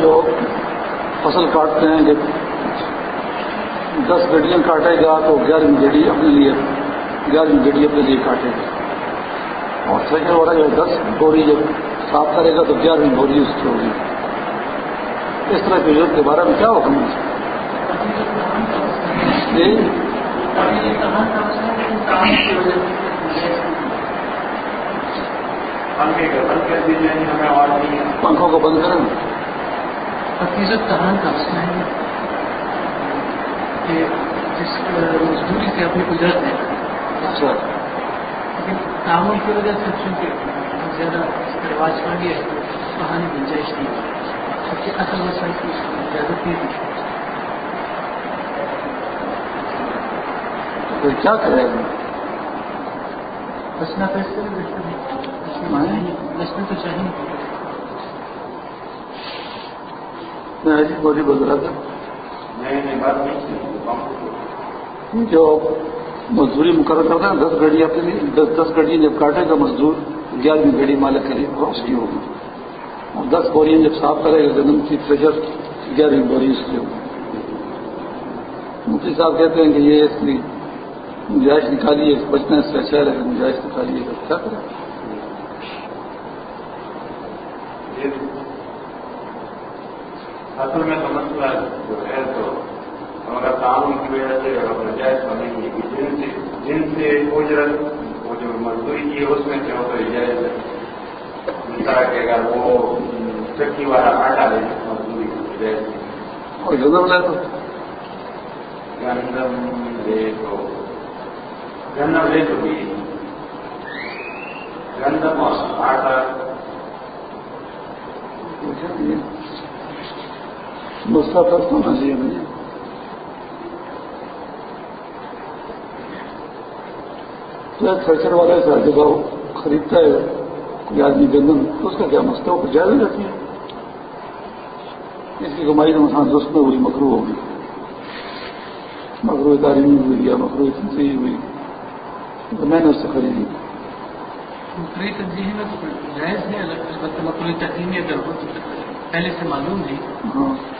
جو فصل کاٹتے ہیں کہ دس گڈیاں کاٹے گا تو گیارہویں گڈی اپنے لیے گیارہویں گڈی اپنے لیے کاٹے گا اور سیکنڈ والا جو دس بوری جب صاف کرے گا تو گیارہویں بوری اس کی ہوگی۔ اس طرح کے یوگ کے بارے میں کیا حکم جی؟ پنکھوں کو بند کریں۔ جس مزدوری سے اپنی اجرت ہے۔ اچھا لیکن تعاون کی وجہ سے چونکہ زیادہ رواج کر گیا ہے کہانی گنجائش نہیں سب سے اصل مسئلہ کی اجازت نہیں تھی پھر کیا کرے گا بچنا اس بچنا بچنا تو چاہیے۔ ایسی بولی بول رہا تھا۔ جو مزدوری مقرر کرتا ہے دس گاڑی اپنے لیے دس دس گاڑی جب کاٹے گا مزدور گیارہویں گاڑی مالک کے لیے اس کی ہوگی۔ اور دس بوریاں جب صاف کرے گا گندم کی پریشر گیارہویں بوری اس کی ہوگی۔ مفتی صاحب کہتے ہیں کہ یہ اس کی گنجائش نکالیے بچنے سے اچھا ہے گنجائش نکالیے۔ گا کیا اصل میں سمجھتا جو ہے تو ہمارا تعاون کی وجہ سے نجائز ہونے کی جن سے جن سے اجرت وہ جو مزدوری کی ہے اس میں سے ہو تو ہے۔ اس طرح کہ اگر وہ چکی والا آٹا ہے مزدوری اور گندم لے تو؟ گندم لے تو۔ گندم لے تو بھی۔ گندم اور آٹا فرق ہونا چاہیے مجھے تو والے سے جب وہ خریدتا ہے کوئی آدمی گندم تو اس کا کیا مسئلہ وہ جائز رہتی ہے اس کی کمائی تو مسان دوست میں ہوئی مکرو ہوگی مکرو تعلیمی ہوئی یا مکرو تنظیم ہوئی۔ تو میں نے اس سے خریدی۔ مکری تنظیم میں تو جائز البتہ مکری تقریمی اگر ہو تو پہلے سے معلوم نہیں۔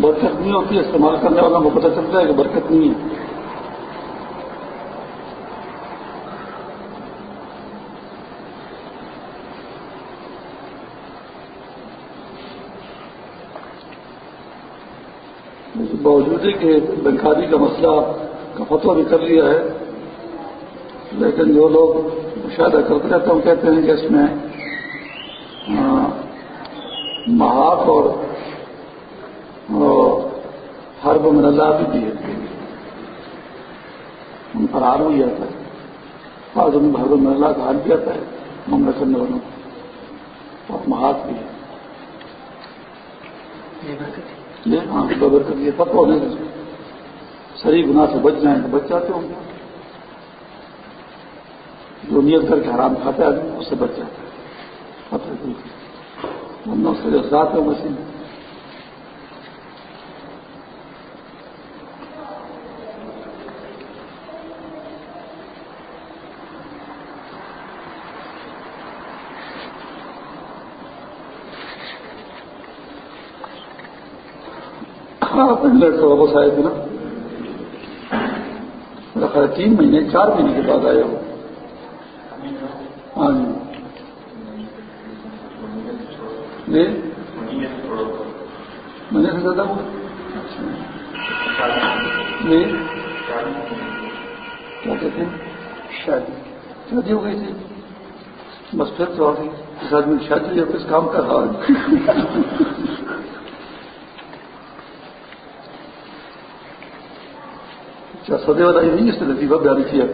برکت نہیں ہوتی ہے استعمال کرنے والوں کو پتہ چلتا ہے کہ برکت نہیں ہے۔ باوجود کہ بنکاری کا مسئلہ کا فتو بھی کر لیا ہے، لیکن جو لوگ مشاہدہ کرتے رہتے ہیں، وہ کہتے ہیں کہ اس میں محاق اور ہر من اللہ بھی دی ہے ان پر ہار ہو جاتا ہے۔ بعض ان من اللہ کا بھی آتا ہے معاملہ کرنے والوں کو اور محاق بھی ہے۔ ہاں برکت یہ پتہ ہونے سے صحیح گناہ سے بچ جائیں تو بچ جاتے ہوں گے۔ جو نیت کر کے حرام کھاتے آدمی اس سے بچ جاتا ہے۔ پتہ ورنہ اس کے جو اثرات ہے مشین پنڈلٹ سے واپس آئے تھے نا میرا خیال تین مہینے چار مہینے کے بعد آئے ہو ہاں جی۔ جی مہینے سے زیادہ ہوا جی کیا کہتے ہیں شادی شادی ہو گئی تھی بس پھر تو آ گئی اس آدمی شادی ہوئی کس کام کر رہا ہے کیا سدے والا یہ نہیں اس نے لطیفہ بیان کیا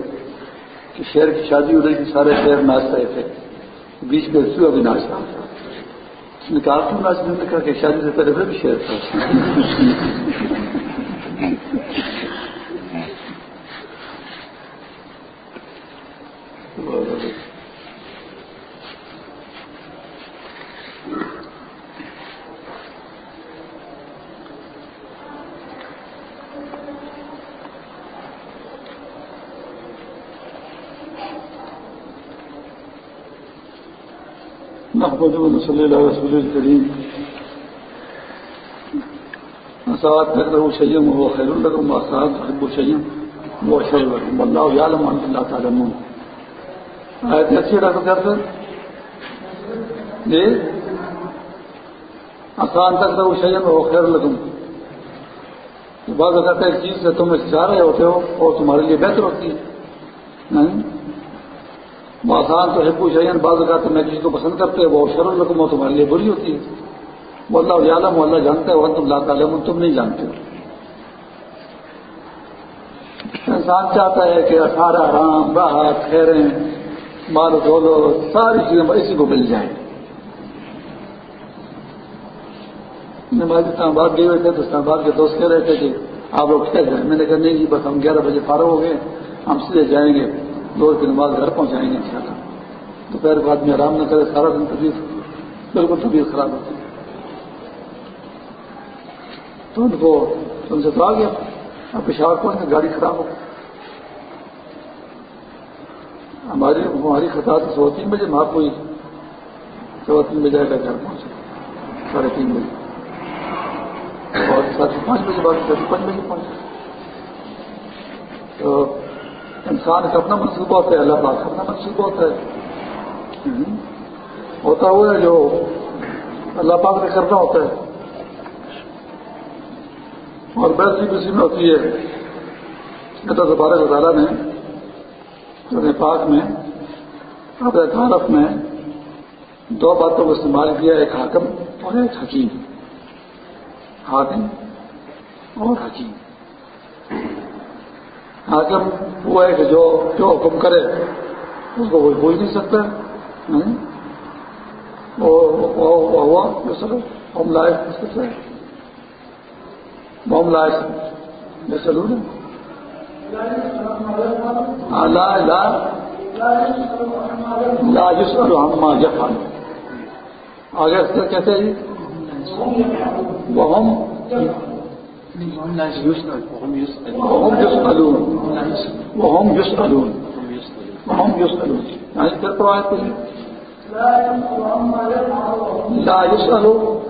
کہ شہر کی شادی ہو رہی تھی، سارے شہر ناچ رہے تھے۔ بیچ میں سو بھی ناچ رہا تھا۔ کہا تو ناچ نے کہا کہ شادی سے پہلے بھی شہر تھا۔ صلی اللہ رسول الکریم. اسعد تقرب شیم و خیر الرحم اسعد تقرب شیم و شر الرحم اللہ عالم انت اللہ تعلمون. آیت اچھی ڈاکٹر صاحب سر جی؟ آسان تک تو شیم و خیر الرحم بعض اوقات ایک چیز سے تم چاہ رہے ہوتے ہو اور تمہارے لیے بہتر ہوتی ہے. نہیں تو ہبو شعین بعض اوقات میں جس کو پسند کرتے ہیں وہ شر الرقم ہو تمہارے لیے بری ہوتی ہے۔ وہ اللہ عالم اللہ جانتا ہے، وہ تم اللہ تعالیٰ تم نہیں جانتے۔ ہو انسان چاہتا ہے کہ اٹھارہ آرام راحت خیریں، مال دولو ساری چیزیں اسی کو مل جائیں۔ نماز اسلام آباد گئے ہوئے تھے تو اسلام آباد کے دوست کہہ رہے تھے کہ آپ لوگ کہہ گئے میں نے کہا نہیں جی بس ہم گیارہ بجے فارغ ہو گئے، ہم سیدھے جائیں گے۔ دو کی نماز گھر پہنچائیں گے انشاءاللہ۔ دوپہر کے بعد میں آرام نہ کرے، سارا دن طبیعت بالکل طبیعت خراب ہوتی تو ان کو ان سے تو آ گیا، اب پشاور پہنچ گئے گاڑی خراب ہو ہماری ہماری خطا تو سوا تین بجے وہاں کوئی سوا تین بجے آئے گا گھر پہنچے ساڑھے تین بجے۔ اور ساڑھے پانچ بجے بعد ساڑھے پانچ بجے پہنچے۔ تو انسان کا اپنا منصوبہ ہوتا ہے، اللہ پاک کا اپنا منصوبہ ہوتا ہے۔ ہوتا ہوا ہے جو اللہ پاک نے کرنا ہوتا ہے۔ اور بیسی بسی میں ہوتی ہے۔ اللہ زبارہ تعالیٰ نے جو پاک میں اپنے تعارف میں دو باتوں کو استعمال کیا، ایک حاکم اور ایک حکیم۔ حاکم اور حکیم۔ حاکم وہ ہے کہ جو جو حکم کرے، اس کو کوئی بول نہیں سکتا۔ ہوم لائف ہوم لائف جیسے لوں لا لا لا جس ہم جفان آگے کہتے ہیں جی؟ وہ ہم وهم يسألون وهم يسألون وهم يسألون يعني تقرأ آية لا يسألوا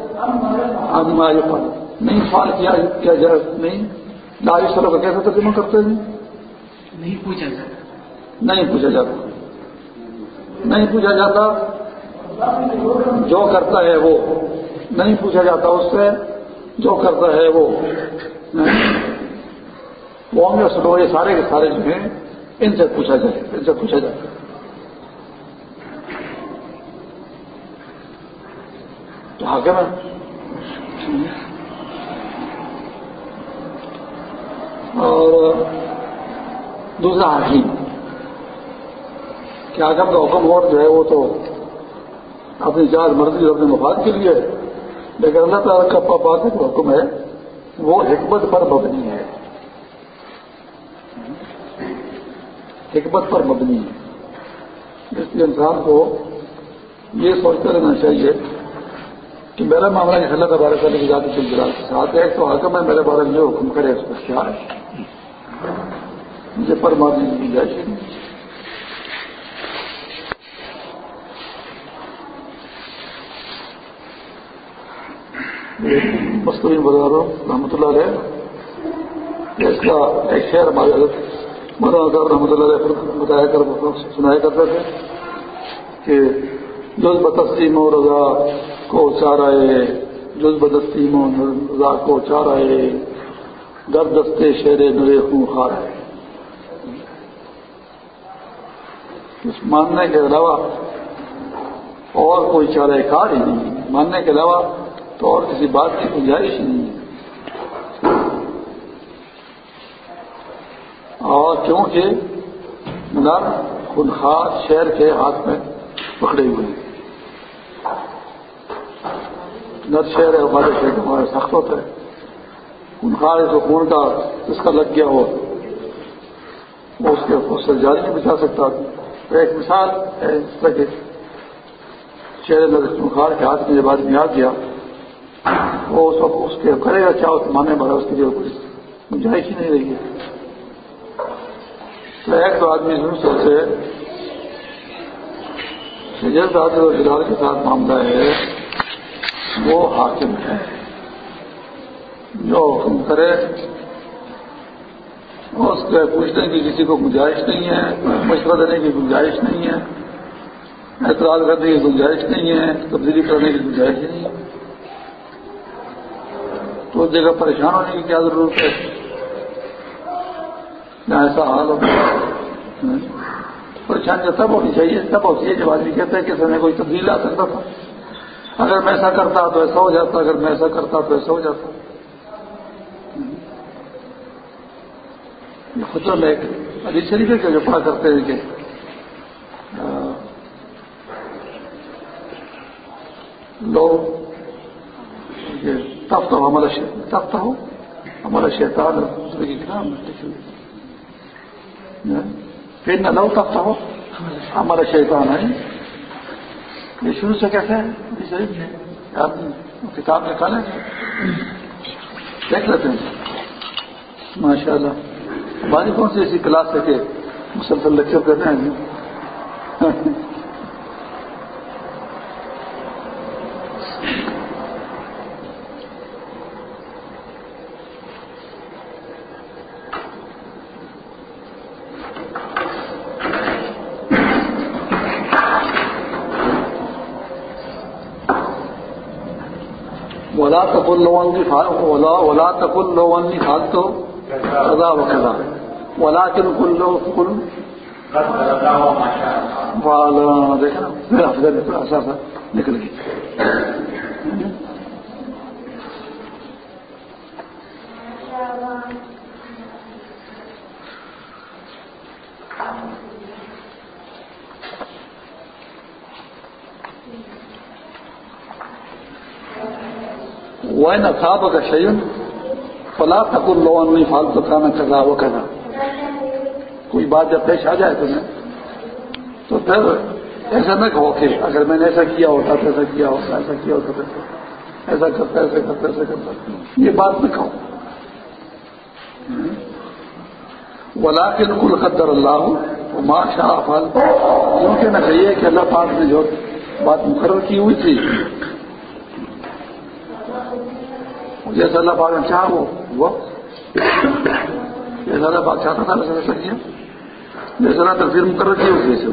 عما يفعل نہیں سوال کیا کیا جائے نہیں لا يسألوا کا کیسے ترجمہ کرتے ہیں نہیں پوچھا جاتا نہیں پوچھا جاتا نہیں پوچھا جاتا جو کرتا ہے وہ نہیں پوچھا جاتا اس سے جو کرتا ہے وہ ہاں؟ وہ ہم سلو یہ سارے کے سارے جو ہیں، ان سے پوچھا جائے، ان سے پوچھا جائے۔ تو حاکم ہے اور دوسرا حکیم، کہ حاکم کا حکم اور جو ہے وہ تو اپنی جات مرضی اور اپنے مفاد کے لیے لیکن اللہ تعالیٰ کا پاپا حکم ہے، وہ حکمت پر مبنی ہے۔ حکمت پر مبنی ہے۔ اس لیے انسان کو یہ سوچتے رہنا چاہیے کہ میرا معاملہ اس اللہ کا بارے کرنے کی ذاتی سلسلہ کے ساتھ ہے، تو حکم ہے میرے بارے میں جو حکم کرے اس کا کیا ہے؟ مجھے پر مبنی کی جائے۔ مستورین بازاروں رحمۃ اللہ علیہ۔ اس کا ایک شہر ہمارے مولانا صاحب، رحمۃ اللہ علیہ بتایا کر سنایا کرتے تھے کہ جز بتسلیم و رضا کو چارائے، جز بدستیم و رضا کو چارائے، در دستے شیر نرے خون خار ہے اس ماننے کے علاوہ اور کوئی چارہ کار ہی نہیں۔ ماننے کے علاوہ تو اور کسی بات کی گنجائش نہیں ہے۔ اور کیونکہ نر خنخار شہر کے ہاتھ میں پکڑے ہوئے ہیں۔ نر شہر ہے، ہمارے شہر ہمارے سخت ہوتا ہے۔ خونخار ہے جو خون کا اس کا لگ گیا ہو، وہ اس کے اس سے جاری نہیں بچا سکتا۔ تو ایک مثال ہے، اس طرح کے شہر میں خونخار کے ہاتھ میں جب آدمی آ گیا وہ سب اس کے کرے گا چاہو تو ماننے والا اس کے لیے کوئی گنجائش ہی نہیں رہی ہے۔ تو ایک تو آدمی ضرور سے جس آدمی اور جلال کے ساتھ معاملہ ہے۔ وہ حاکم ہے۔ جو حکم کرے، اس کے پوچھنے کی کسی کو گنجائش نہیں ہے، مشورہ دینے کی گنجائش نہیں ہے، اعتراض کرنے کی گنجائش نہیں ہے، تبدیلی کرنے کی گنجائش نہیں۔ ہے تو اس جگہ پریشان ہونے کی کیا ضرورت ہے؟ نہ ایسا حال ہو پریشانی تب ہونی چاہیے، تب ہوتی ہے جب آدمی کہتے ہیں کہ سر میں کوئی تبدیل آ سکتا تھا۔ اگر میں ایسا کرتا تو ایسا ہو جاتا، اگر میں ایسا کرتا تو ایسا ہو جاتا۔ خطر میں ایک علی شریف کے جو پڑھا کرتے ہیں کہ لوگ تب تو ہمارا تب تو ہمارا شیطان پھر نہ لو تب تو ہمارا شیطان ہے۔ یہ شروع سے کیسے ہے۔ کتاب نکالیں۔ دیکھ لیتے ہیں۔ ماشاء اللہ ہماری کون سی ایسی کلاس ہے کہ مسلسل لیکچر کرتے ہیں؟ تقل لون کی ولا ولا تقل لون کی خاص تو خدا و خدا ولا کن کل کل والا دیکھا سا نکل گئی وہ نہ خواب کا شیون فلا تک لون نہیں فالتو کھانا کھا وہ کھانا کوئی بات جب پیش آ جائے تمہیں، تو پھر ایسا نہ کہو کہ اگر میں نے ایسا کیا ہوتا تو ایسا کیا ہوتا، ایسا کیا ہوتا ایسا کرتا ایسا کرتا ایسا کرتا۔ یہ بات نہ کہو۔ ولا کے کل قدر اللہ ہو ماں شاہ فل یوں کہنا چاہیے کہ اللہ پاک نے جو بات مقرر کی ہوئی تھی جیسا اللہ پاک نے چاہ وہ جیسا اللہ پاک چاہتا تھا ویسا ویسا کیا۔ جیسا اللہ تقسیم مقرر کی اس ویسے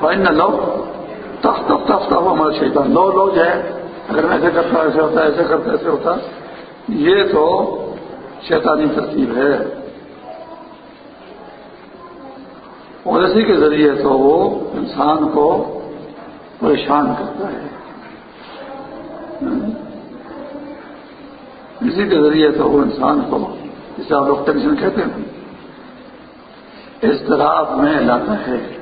فائن نہ لو تف تف تف تف ہمارا شیطان لو لو جو ہے، اگر میں ایسے کرتا، ایسے ہوتا، ایسے کرتا، ایسے ہوتا، یہ تو شیطانی ترتیب ہے۔ اور اسی کے ذریعے تو وہ انسان کو پریشان کرتا ہے۔ اسی کے ذریعے تو وہ انسان کو جسے آپ لوگ ٹینشن کہتے ہیں اضطراب میں لاتا ہے۔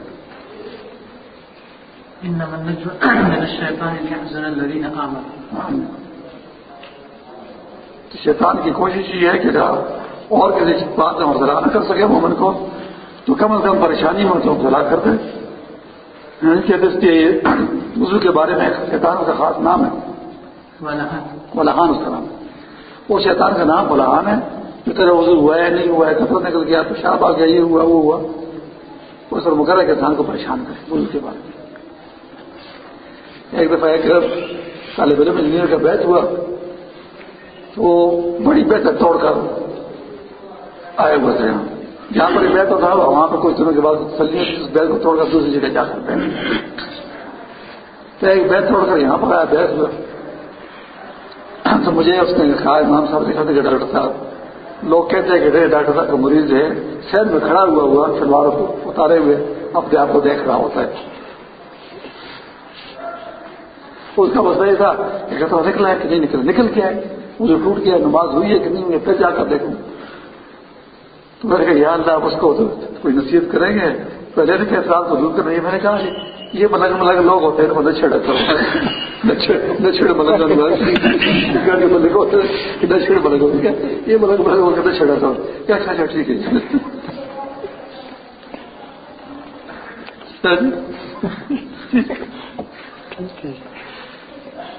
شیطان کی کوشش یہ ہے کہ اور کسی بات میں مبتلا نہ کر سکے مومن کو تو کم از کم پریشانی میں تو مبتلا کر دے۔ وضو کے بارے میں شیطان کا خاص نام ہے ولحان. اس کا نام وہ شیطان کا نام ولحان ہے جو تیرا وضو ہوا ہے نہیں ہوا ہے کپڑا نکل گیا پیشاب آ گیا یہ ہوا وہ ہوا۔ وہ سر مقرر کے انسان کو پریشان کرے وضو کے بارے میں۔ ایک دفعہ ایک طالب علم انجینئر کا بیچ ہوا تو وہ بڑی بہتر توڑ کر آئے ہوئے تھے یہاں۔ جہاں پر بیت ہوتا ہے، وہاں پہ کچھ دنوں کے بعد سلیے اس بیت کو توڑ کر دوسری جگہ جا سکتے ہیں۔ تو ایک بیت توڑ کر یہاں پر آیا، بیت تو مجھے اس نے کہا، امام صاحب نے کہا کہ ڈاکٹر صاحب، لوگ کہتے ہیں کہ ڈاکٹر صاحب کا مریض ہے، شہر میں کھڑا ہوا ہوا شلوار کو اتارے ہوئے، اپنے آپ کو دیکھ رہا ہوتا ہے۔ اس کا مسئلہ یہ تھا کہ نکلا ہے کہ نہیں نکلا؟ نکل کے آئے۔ مجھے ٹوٹ گیا، نماز ہوئی ہے کہ نہیں ہوئی پھر جا کر دیکھوں میں نے کہا، یا اللہ، آپ اس کو کوئی نصیحت کریں گے؟ پہلے نے اعتراض کو دور کر رہی ہے میں نے کہا، یہ ملنگ ملنگ لوگ ہوتے ہیں مدد چھڑے چھڑے ملنگ ملک ہوتے ہیں۔ نشڑے ملنگ ہوتے ہیں یہ ملنگ ملنگ ہو کر چھڑا تھا کیا اچھا اچھا ٹھیک ہے جی۔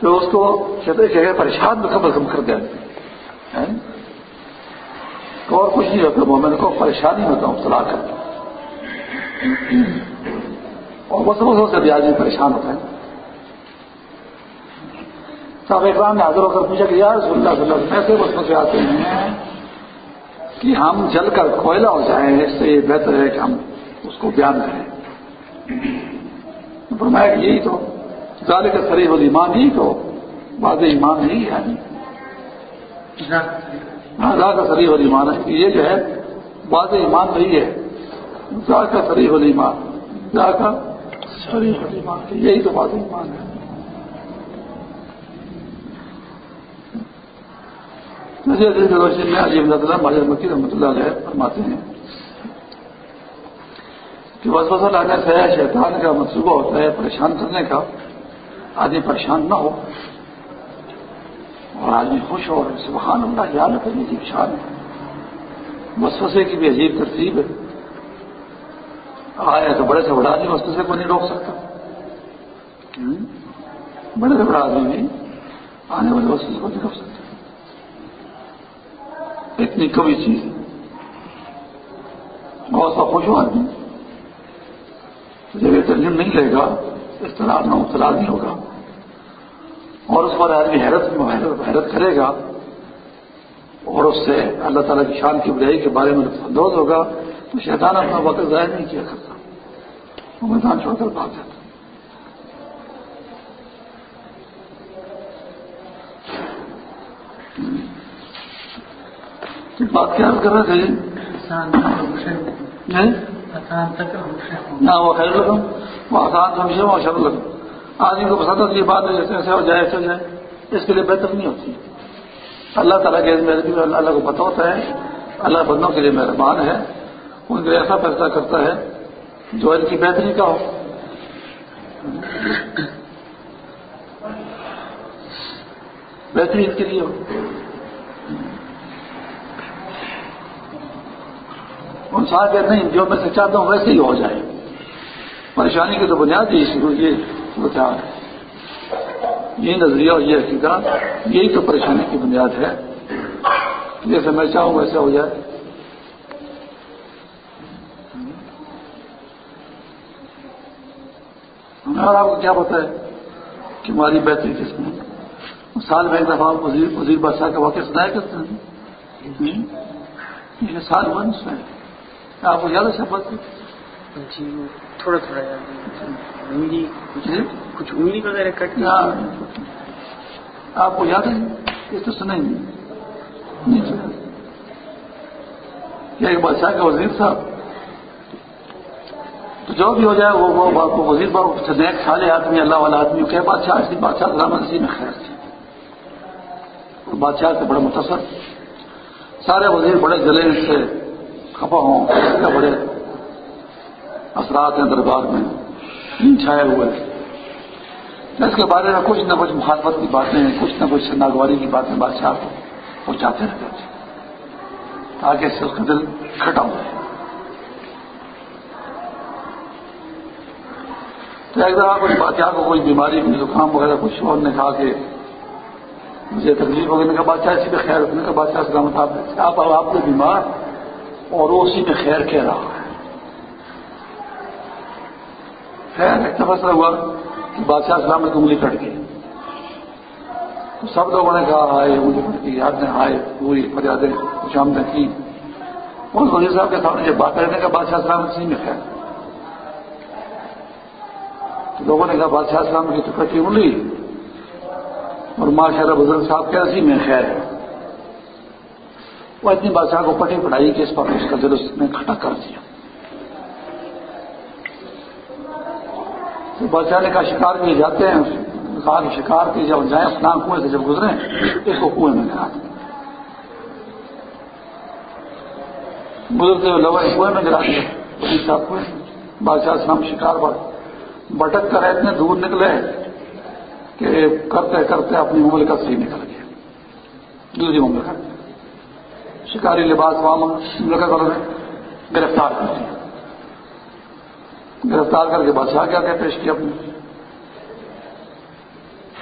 تو اس کو کہتے کہ پریشان میں کم از کم کر دیا اور کچھ نہیں ہوتا وہ میں کو پریشانی ہوتا ہوں صلاح کر اور بس بسوں سے بھی آدمی پریشان ہوتا ہے۔ صاحب اکرام نے حاضر ہو کر پوچھا کہ یار رسول اللہ صلی اللہ ایسے بسوں سے آتے ہیں کہ ہم جل کر کوئلہ ہو جائیں، اس سے یہ بہتر ہے کہ ہم اس کو بیان کریں۔ فرمایا کہ یہی تو زیادہ کا شریف ایمان ہی تو واضح ایمان نہیں ہے۔ ہاں زیادہ شریف ایمان ہے۔ یہ جو ہے، واضح ایمان نہیں ہے۔ زیادہ کا شریف ایمان۔ زیادہ کا شریف ایمان۔ یہی تو واضح ایمان ہے۔ روشنی میں عجیب اللہ ماجر مکی رحمۃ اللہ علیہ فرماتے ہیں کہ وسوسہ لانے سے شیطان کا منصوبہ ہوتا ہے، پریشان کرنے کا۔ آدمی پریشان نہ ہو۔ اور آدمی خوش ہو سبحان اللہ یاد کرنے کی شان ہے۔ وسوسے کی بھی عجیب ترتیب ہے۔ آیا تو بڑے سے بڑا آدمی وسوسے کو نہیں روک سکتا۔ بڑے سے بڑا آدمی بھی آنے والے وسوسے کو نہیں روک سکتا۔ اتنی کمی چیز ہے۔ بہت سا خوش ہو آدمی۔ جب یہ تعلیم نہیں لے گا، اس طرح نہ مبتلا نہیں ہوگا۔ اور اس پر آدمی حیرت حیرت کرے گا اور اس سے اللہ تعالیٰ کی شان کی بڑائی کے بارے میں لطف اندوز ہوگا تو شیطان اپنا وقت ضائع نہیں کیا کرتا۔ وہ میدان چھوڑ کر بھاگ جاتا۔ بات کیا کر رہے تھے نہ وہ خیر لگم وہ آسان سمجھے وہ شر لگم آدمی کو پسند ہوتی ہے بات جیسے ایسے ہو جائے ایسے ہو جائے، اس کے لیے بہتر نہیں ہوتی۔ اللہ تعالیٰ کے میرے اللہ اللہ کو پتہ ہوتا ہے، اللہ بندوں کے لیے مہربان ہے۔ ان کے لیے ایسا فیصلہ کرتا ہے جو ان کی بہتری کا ہو۔ بہتری اس کے لیے ہو۔ ان ساتھ نہیں جو میں سے چاہتا ہوں ویسے ہی ہو جائے۔ پریشانی کی تو بنیاد ہی شروع یہ ہوتا ہے یہ نظریہ اور یہ حقیقت یہی تو پریشانی کی بنیاد ہے۔ جیسے میں چاہوں ویسے ہو جائے۔ اور آپ کو کیا پتا ہے کہ ہماری بہتری کس میں سال میں ایک دفعہ وزیر وزیر بادشاہ کا واقعہ سنایا کرتے ہیں۔ سال بند سنائے آپ کو زیادہ شفت جی تھوڑا تھوڑا انگلی کچھ انگلی وغیرہ کٹ آپ کو یاد ہے؟ یہ تو سنیں گے کیا ایک بادشاہ کا وزیر صاحب تو جو بھی ہو جائے وہ وہ وزیر باغ نیک سالے آدمی اللہ والا آدمی۔ کہ بادشاہ اسی بادشاہ سلامت اسی میں خیر تھی۔ بادشاہ سے بڑے متصر سارے وزیر بڑے جلے سے خفا ہوں۔ بڑے اثرات ہیں دربار میں چھائے ہوئے۔ اس کے بارے میں کچھ نہ کچھ مخالفت کی باتیں کچھ نہ کچھ ناگواری کی باتیں بادشاہ کو پہنچاتے رہتے تھے تاکہ اس اس کا دل کھٹا ہو تو ایک دفعہ کوئی بادشاہ کو کوئی بیماری کوئی زکام وغیرہ کچھ اور نے کہا کہ مجھے تکلیف وغیرہ کا بادشاہ اسی میں خیر رکھنے کا بادشاہ سلامت آپ آپ کو بیمار اور وہ اسی میں خیر کہہ رہا ہے خیر ایک فیصلہ ہوا کہ بادشاہ سلامت کی انگلی کٹ گئی تو سب لوگوں نے کہا آئے انگلی کٹ گئی یاد نے آئے پوری فریادیں کچھ ہم کی۔ اس وزیر صاحب کے سامنے جب بات کرنے کا بادشاہ سلامت اسی میں خیر تو لوگوں نے کہا، بادشاہ سلام کی تو کٹی انگلی۔ اور ماشاء اللہ بزرگ صاحب کے اسی میں خیر ہے۔ وہ اتنی بادشاہ کو پٹی پڑھائی کہ اس پر اس کا دل اس نے کھٹا کر دیا۔ بادشاہ نے کہا شکار کے لیے جاتے ہیں کہا کہ شکار کے جب جائیں اپنا کنویں سے جب گزرے اس کو کنویں میں گرا دیں۔ گزرتے ہوئے لوگوں نے کنویں میں گرا دیا۔ صاحب کنویں بادشاہ اسلام شکار پر بٹک کر اتنے دور نکلے کہ کرتے کرتے اپنی مملکت سے ہی نکل گئے دوسری مملکت شکاری لباس وہاں مملکت والوں نے گرفتار کر دیا۔ گرفتار کر کے بادشاہ کیا کہ پیش کیا اپنے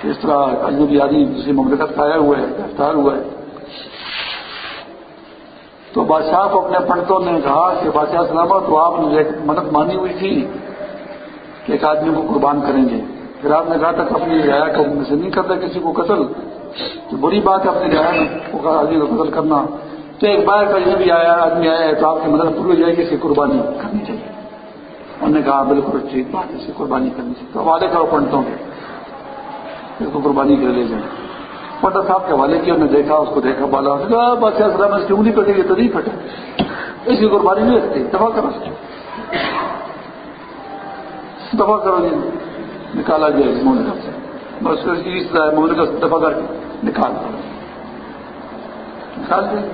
اس طرح اجنبی آدمی دوسری مملکت کا آیا ہوا ہے، گرفتار ہوا ہے۔ تو بادشاہ کو اپنے پنڈتوں نے کہا کہ بادشاہ سلامت تو آپ نے مدد مانی ہوئی تھی کہ ایک آدمی کو قربان کریں گے۔ پھر آپ نے کہا تھا کہ اپنی رعایا کرنے سے نہیں کرتا کسی کو قتل۔ تو بری بات ہے اپنی رعایا آدمی کو قتل کرنا۔ تو ایک بار کا یہ بھی آیا، آدمی آیا ہے تو آپ کی مدد پوری ہو جائے گی اس کی قربانی کرنی چاہیے۔ انہوں نے کہا، بالکل ٹھیک بات ہے قربانی کرنی چاہیے۔ تو حوالے کرو پنڈتوں کے۔ اس کو قربانی کے لے جائیں۔ پنڈت صاحب کے حوالے کیا انہوں نے دیکھا، اس کو دیکھا، بالا۔ بادشاہ سلام اس کی انگلی کٹے گی تو نہیں کٹے اس کی قربانی نہیں رکھتی دفاع کرو دفاع کرو جی۔ نکالا گیا جی، مملکت سے بس اس طرح مملکت سے دفاع کر کے نکال نکال دیا جی۔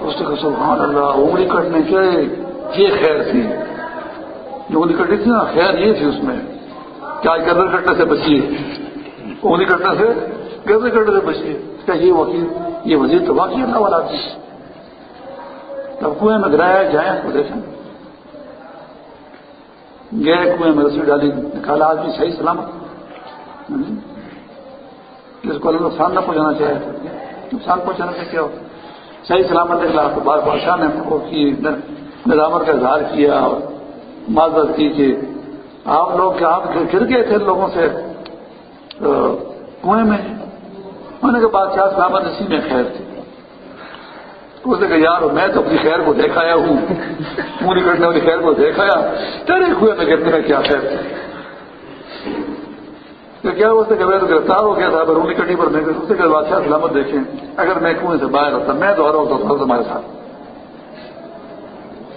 اس نے کہا، سبحان اللہ، انگلی کٹنے کے۔ یہ خیر تھی۔ جو انگلی کٹی تھی نا، خیر یہ تھی اس میں۔ کیا گردن کٹنے سے بچیے؟ انگلی کٹنے سے گردن کٹنے سے بچیے۔ کیا یہ وکیل، یہ وزیر تو واقعی اللہ والا تھی تب کنویں میں گرایا، جائیں کو دیکھیں۔ گئے، کنویں میں رسی ڈالی، نکالا، آدمی صحیح سلامت۔ اس کو نقصان نہ پہنچانا چاہے۔ نقصان پہنچانا سے کیا ہو؟ صحیح سلامت نکلا تو بار بادشاہ نے کی نظامت کا اظہار کیا اور معذرت کی کہ آپ لوگ کیا آپ گر گئے تھے لوگوں سے کنویں میں انہوں نے کہا بادشاہ سلامت اسی میں خیر تھی۔ اس نے کہا، یار، میں تو اپنی خیر کو دیکھایا ہوں۔ پوری کرنے والی خیر کو دیکھایا تیرے ہوئے میں گرنے میں کیا خیر تو کیا اس نے میں تو گرفتار ہو گیا تھا برونی کٹی پر میں اس نے کہا، بادشاہ سلامت دیکھیں، اگر میں کنویں سے باہر ہوتا، میں دوہرا ہوتا تھا تمہارے ساتھ۔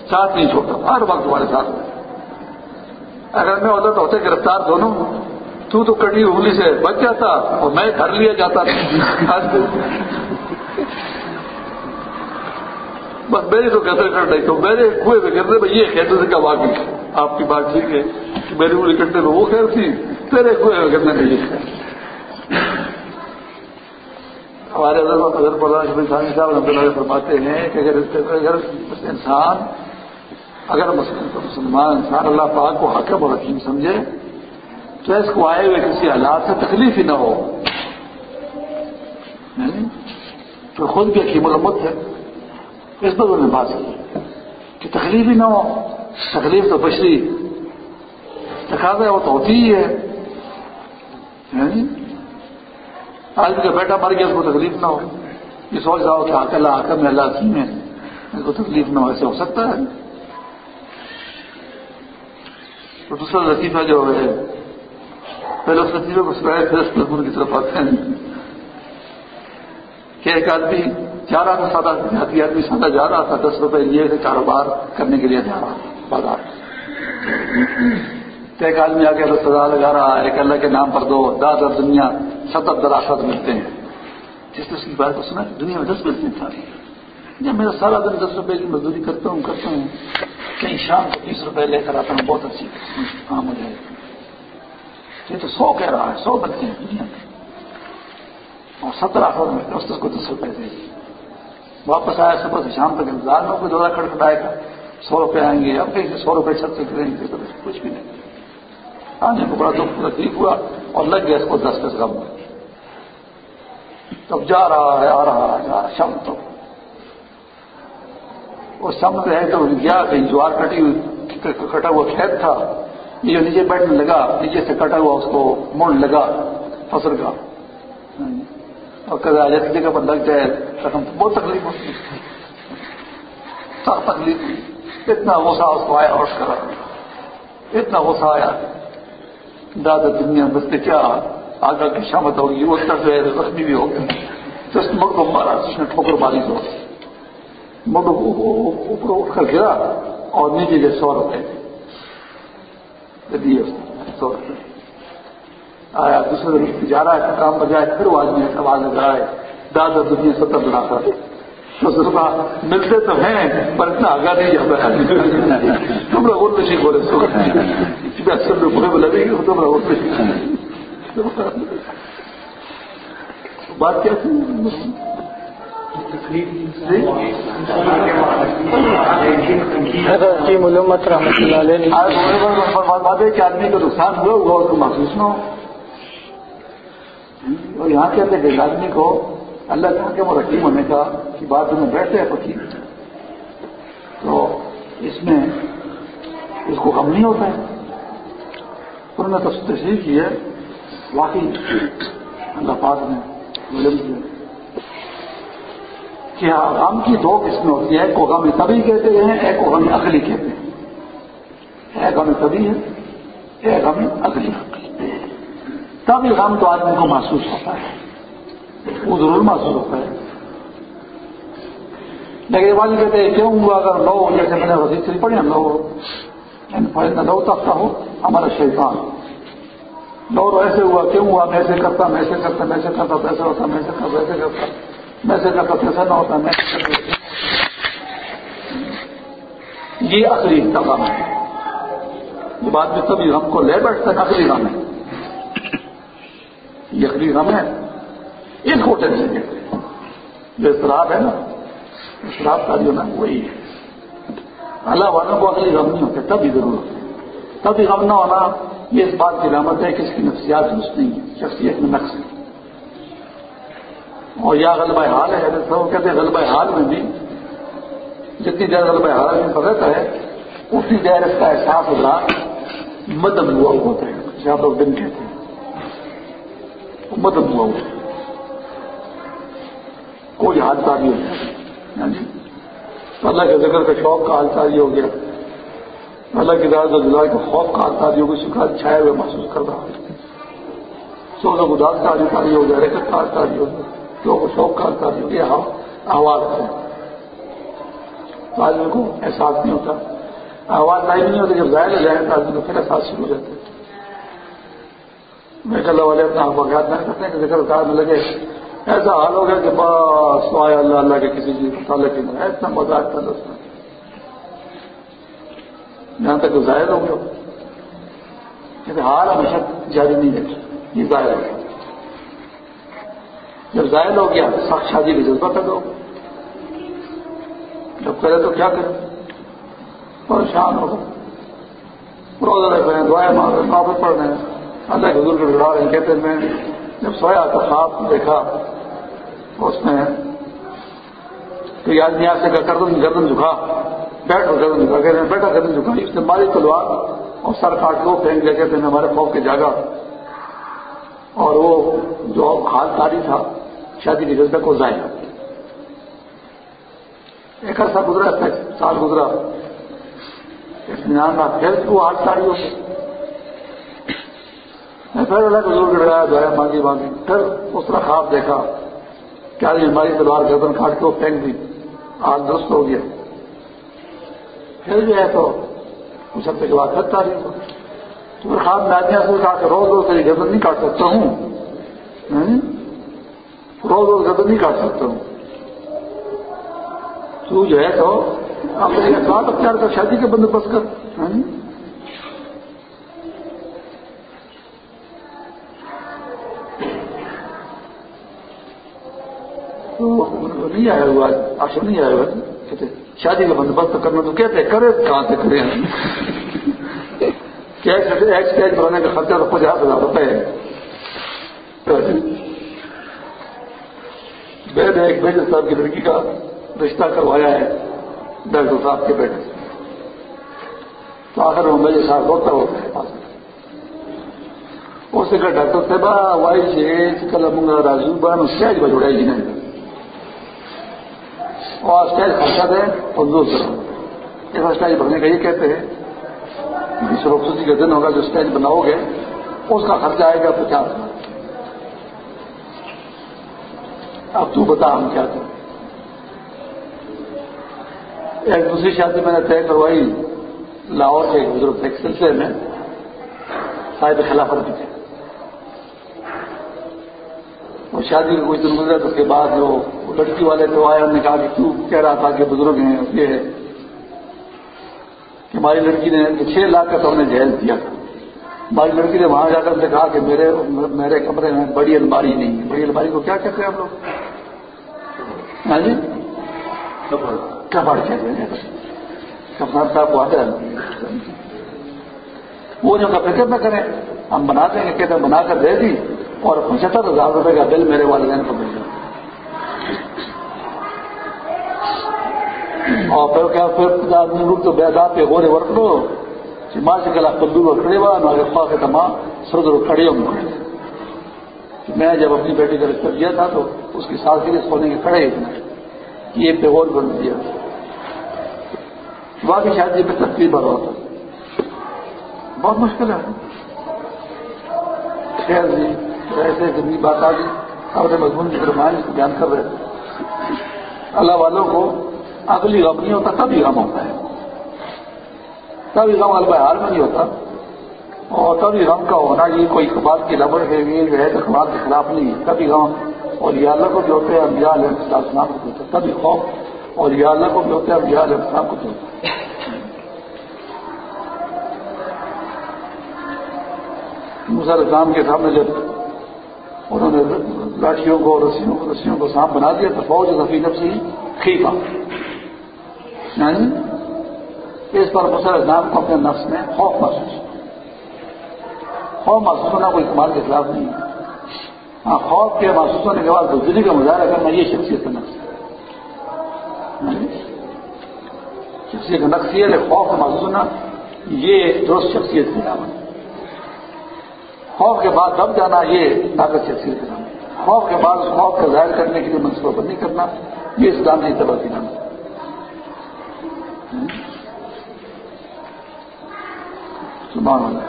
ساتھ نہیں چھوڑتا، ہر وقت تمہارے ساتھ اگر میں ہوتا تو ہوتے گرفتار دونوں۔ تو تو کٹی انگلی سے بچ جاتا اور میں گھر لیا جاتا۔ بس میری تو کیسے کر رہی تو میرے کنویں میں گرنے میں یہ کہتے تھے کہ واقعی آپ کی بات ٹھیک ہے۔ کہ میری انگلی کٹنے میں وہ خیر تھی، تیرے کنویں میں گرنے میں یہ خیر ہمارے اظہر پردھان صاحب رحمۃ اللہ فرماتے ہیں کہ اگر اگر انسان اگر مسلمان انسان اللہ پاک کو حاکم اور حکیم سمجھے، تو اس کو آئے ہوئے کسی حالات سے تکلیف ہی نہ ہو۔ یعنی تو خود بھی حکیم الامت ہے، اس پر انہوں نے بات کی۔ کہ تکلیف ہی نہ ہو، تکلیف تو بشری تقاضا وہ تو ہوتی ہی ہے۔ یعنی آدمی کا بیٹا مر گیا، اس کو تکلیف نہ ہو۔ یہ سوچ رہا ہو کہ اکیلا حاکم ہے، اللہ حکیم ہے، اس کو تکلیف نہ ہو، ایسے ہو سکتا ہے؟ تو دوسرا لطیفہ جو ہے، پہلے اس لطیفے کو سنایا پھر اس مضمون کی طرف آتے ہیں۔ کہ ایک آدمی جا رہا تھا سادہ، دیہاتی آدمی سادہ جا رہا تھا، دس روپے لیے تھے کاروبار کرنے کے لیے جا رہا بازار۔ تو ایک آدمی آ کے سزا لگا رہا ہے ایک اللہ کے نام پر دو داد اور دنیا، ستر دراصل ملتے ہیں۔ جس نے اس کی بات کو سنا، دنیا میں دس ملتے ہیں جی، جب میرا سارا دن دس روپے کی مزدوری کرتا ہوں کرتا ہوں۔ کہیں شام کو تیس روپے لے کر آتا ہوں، بہت اچھی کام ہو جائے یہ تو سو کہہ رہا ہے، سو بچے ہیں دنیا میں۔ اور سترہ سو میں اس کو دس روپئے دے واپس آیا صبح سے شام تک انتظار میں، کوئی دورہ کھڑکھڑائے گا، سو روپے آئیں گے۔ اب کہیں سے سو روپے چھت سے کریں گے تو کچھ بھی نہیں۔ آنے کو بڑا دکھ تکلیف ہوا اور لگ گیا اس کو دس پیس کم تب جا رہا ہے، آ رہا ہے شام تو وہ سمجھ ہے تو گیا، کہیں جوار کٹی ہوئی، کٹا ہوا کھیت تھا۔ یہ جو نیچے بیٹھنے لگا، نیچے سے کٹا ہوا اس کو مڑ لگا فصل کا۔ اور کبھی آج ایسی جگہ پر لگ جائے رقم تو بہت تکلیف ہوتی سخت ہاں، تکلیف ہوئی۔ اتنا غصہ اس کو آیا اور کرا۔ اتنا غصہ آیا۔ دادا دنیا بس نے کیا آگا کی شامت ہوگی، وہ طرف جو ہے، زخمی بھی ہو گیا تو اس مڑ کو مارا، اس نے ٹھوکر ماری تو مڑ اوپر اٹھ کر گرا اور نیچے جو سو روپئے سو روپئے آیا دوسرے دن جا رہا ہے کام بجائے پھر وہ آدمی آواز لگا ہے۔ دادا دنیا ستر بنا کر تو صرف ملتے تو ہیں، پر اتنا آگاہ نہیں جاتا۔ تم لوگ اور نشی بولے سو۔ اکثر میں برے بولے گی تم لوگ اور نشی بات کیا تھی؟ حکیم جی علومت رحمۃ اللہ علیہ کہ آدمی کو نقصان ہوا ہوا اس کو محسوس نہ ہو۔ اور یہاں کہتے ہیں کہ آدمی کو اللہ کے حکم اور حکیم ہونے کا کی بات میں بیٹھتے ہیں پکی۔ تو اس میں اس کو غم نہیں ہوتا ہے۔ انہوں نے تشریح کی ہے۔ واقعی اللہ پاک نے علم کیا کہ غم کی دو قسمیں ہوتی ہے ایک کو غم تبھی کہتے ہیں، ایک کو غم عقلی کہتے ہیں۔ ایک غم تبھی ہے ایک غم عقلی۔ تب یہ غم تو آدمی کو محسوس ہوتا ہے۔ وہ ضرور محسوس ہوتا ہے۔ لیکن والے کہتے ہیں، کیوں ہوا؟ اگر لو جیسے میں نے وزیر سے پڑھی لو یعنی لو تختہ ہو ہمارا شیطان۔ لو ایسے ہوا، کیوں ہوا؟ میں ایسے کرتا، میں ایسے کرتا، میں ایسے کرتا پیسے ہوتا، میں ایسے کرتا ایسے کرتا۔ میں سے کرتا پیسہ نہ ہوتا، میں یہ اصلی انتظام ہے۔ یہ بات میں کبھی ہم کو لے بیٹھتا ہے اصلی غم ہے۔ یہ اصلی غم ہے۔ اس کو ٹینشن کہتے ہیں جو اضطراب ہے نا، اضطراب کا جو نا، وہی ہے۔ اللہ والوں کو اصلی غم نہیں ہوتے، تبھی ضرور ہوتے تبھی غم نہ ہونا، یہ اس بات کی علامت ہے کہ اس کی نفسیات درست نہیں ہے شخصیت میں نقص ہے۔ اور یا غلبہ حال ہے وہ کہتے ہیں غلبہ حال میں بھی جتنی دیر غلبہ حال میں پڑتا ہے اتنی دیر اس کا احساس ہوگا مدم ہوا ہوتا ہے، جہاں لوگ دن کہتے ہیں۔ مدم ہوا ہوا کوئی حادثہ نہیں ہوتا۔ ہاں جی۔ اللہ کے ذکر کا شوق کا حادثہ یہ ہو گیا۔ اللہ کی داد اللہ کے خوف کا حادثہ یہ ہو گیا سکھا چھائے ہوئے محسوس کر رہا ہے سو سو اداس کا حادثہ یہ ہو گیا ریکت کا حادثہ یہ ہو گیا۔ شوق کرتا بھی یہ آواز ہے تو آدمی کو احساس نہیں ہوتا۔ آواز لائی نہیں ہوتی جب ظاہر ہو جائے تو آدمی کو پھر احساس شروع ہو جاتا ہے میں کل والے اپنا واقعات نہ کرتے ہیں کہ ذکر کار میں لگے۔ ایسا حال ہو گیا کہ بس سوائے اللہ اللہ کے کسی چیز کو تعلق ہی اتنا مزہ آتا ہے اس میں جہاں تک وہ ظاہر ہو گیا۔ کیونکہ حال ہمیشہ جاری نہیں ہے۔ یہ ظاہر ہو گیا جب ظاہر ہو گیا، سخت شادی کا جذبہ پیدا ہو جب کرے تو کیا کرے؟ پریشان ہو گئے۔ روزہ رکھ رہے ہیں، دعائیں مار رہے ہیں معافی پڑھ رہے ہیں۔ اللہ کے گل گڑا رہے ہیں، کہتے ہیں، میں جب سویا تو خواب دیکھا اس میں تو آدمی آج سے گردن گردن جھکا۔ بیٹھ کر گردن جھکا۔ کہتے ہیں، بیٹھا، گردن جھکا۔ اس نے ماری تلوار اور سر کاٹ لو پھینک دیا۔ کہتے ہیں، ہمارے خوف کے جاگا اور وہ جو حال تاری تھا شادی کی جذبہ کو ظاہر ایک عرصہ گزرا سال گزرا۔ اطمینان رہا پھر وہ ہاتھ ساری ہو گئی میں پھر اللہ کو زور گڑایا دعایا مانگی مانگی۔ پھر اس طرح خواب دیکھا۔ کیا ہماری تلوار گردن کاٹ کے پھینک دی؟ آج درست ہو گیا۔ پھر جو ہے تو اس ہفتے کے بعد پھر تاریخ ہو تو پھر خواب میں آدمی سے کہا کہ روز روز تیری گردن نہیں کاٹ سکتا ہوں؟ روز روز گردن نہیں کاٹ سکتا ہوں۔ تو جو ہے تو اپنے بات اختیار کر شادی کے بندوبست کر نہیں آیا ہوا آشر نہیں آیا ہوا۔ کہتے، شادی کا بندوبست کرنا تو کہتے، کرے، کہاں سے کرے؟ ایک اسٹیج بنانے کا خرچہ تو پچاس ہزار روپے ہے۔ میں نے ایک میجر صاحب کی لڑکی کا رشتہ کروایا ہے ڈاکٹر صاحب کے بیٹے تو آخر وہ میجر صاحب ہوتا ہوتا ہے پاس اسے کہا، ڈاکٹر صاحب وائی جی، سے کل منگا راجو بان اسٹیج پر جڑائی جی نہیں اور اسٹیج خرچہ دیں اور دو کرو ایسا اسٹیج بھرنے کا یہ کہتے ہیں کہ کا دن ہوگا، جو اسٹیج بناؤ گے، اس کا خرچہ آئے گا پچاس۔ ہزار اب تو بتا ہم کیا کریں۔ ایک دوسری شادی میں نے طے کروائی، لاہور کے بزرگ ایک سلسلے میں صاحب خلافت بھی تھے۔ اور شادی کا کوئی دن گزرا تو اس کے بعد جو لڑکی والے تو آئے، انہوں نے کہا کہ تو کہہ رہا تھا کہ بزرگ ہیں، یہ ہے کہ ہماری لڑکی نے چھ لاکھ کا تو ہم نے جہیز دیا تھا۔ ہماری لڑکی نے وہاں جا کر سے کہا کہ میرے میرے کمرے میں بڑی الماری نہیں ہے۔ بڑی الماری کو کیا کہتے ہیں آپ لوگ؟ ہاں جی؟ کپڑ کہتے ہیں؟ کپڑا صاحب کو آتا ہے وہ جو فکر نہ کریں۔ ہم بنا دیں گے کہتے ہیں، بنا کر دے دی۔ اور پچہتر ہزار روپے کا بل میرے والدین کو مل گیا۔ اور پھر کیا، پھر آدمی لوگ تو بیدار پہ ہو رہے ورک لو ماں سے کلا پلو کو کھڑے ہوا نہ خواہ کے تمام سر در کھڑے ہوں میں جب اپنی بیٹی کا رشتہ دیا تھا تو اس کی سال کے لیے سونے کے کھڑے ہی یہ پہ اور بن دیا باقی شاید یہ پہ تکلیف بڑھ رہا تھا۔ بہت مشکل ہے۔ خیر جی ایسے زندگی بات آ گئی۔ اپنے مضمون کی فرمائش کو بیان کر رہے اللہ والوں کو اگلی غم نہیں ہوتا، تبھی غم ہوتا ہے۔ تبھی غم البحال میں نہیں ہوتا۔ اور تبھی غم کا ہونا یہ کوئی اقبال کی لبڑ ہے، یہ ہے اقبال کے خلاف نہیں ہے تبھی غم۔ اور یہ اللہ کو بھی ہوتے ہیں انبیاء علیہ السلام کو بھی تبھی خوف۔ اور یہ اللہ کو بھی ہوتے ہیں انبیاء علیہ السلام کو بھی ہوتے ہیں مسل اسلام کے سامنے جب انہوں نے لاٹھیوں کو رسیوں کو رسیوں کو سانپ بنا دیا تو فوج نفی نفسی یعنی کھیپا اس پر مسل اسلام کو اپنے نفس میں خوف محسوس خوف محسوس ہونا کوئی کمال کے خلاف نہیں ہے۔ ہاں خوف کے محسوس ہونے کے بعد بزدلی کا مظاہرہ کرنا یہ شخصیت کا نقص ہے۔ شخصیت کا نقص یہ خوف کا محسوس ہونا یہ درست شخصیت کی نام ہے خوف کے بعد دب جانا یہ طاقت شخصیت کا نام ہے خوف کے بعد اس خوف کا ظاہر کرنے کے لیے منصوبہ بندی کرنا یہ اسلام کی طبع کی نام ہے۔ سبحان اللہ۔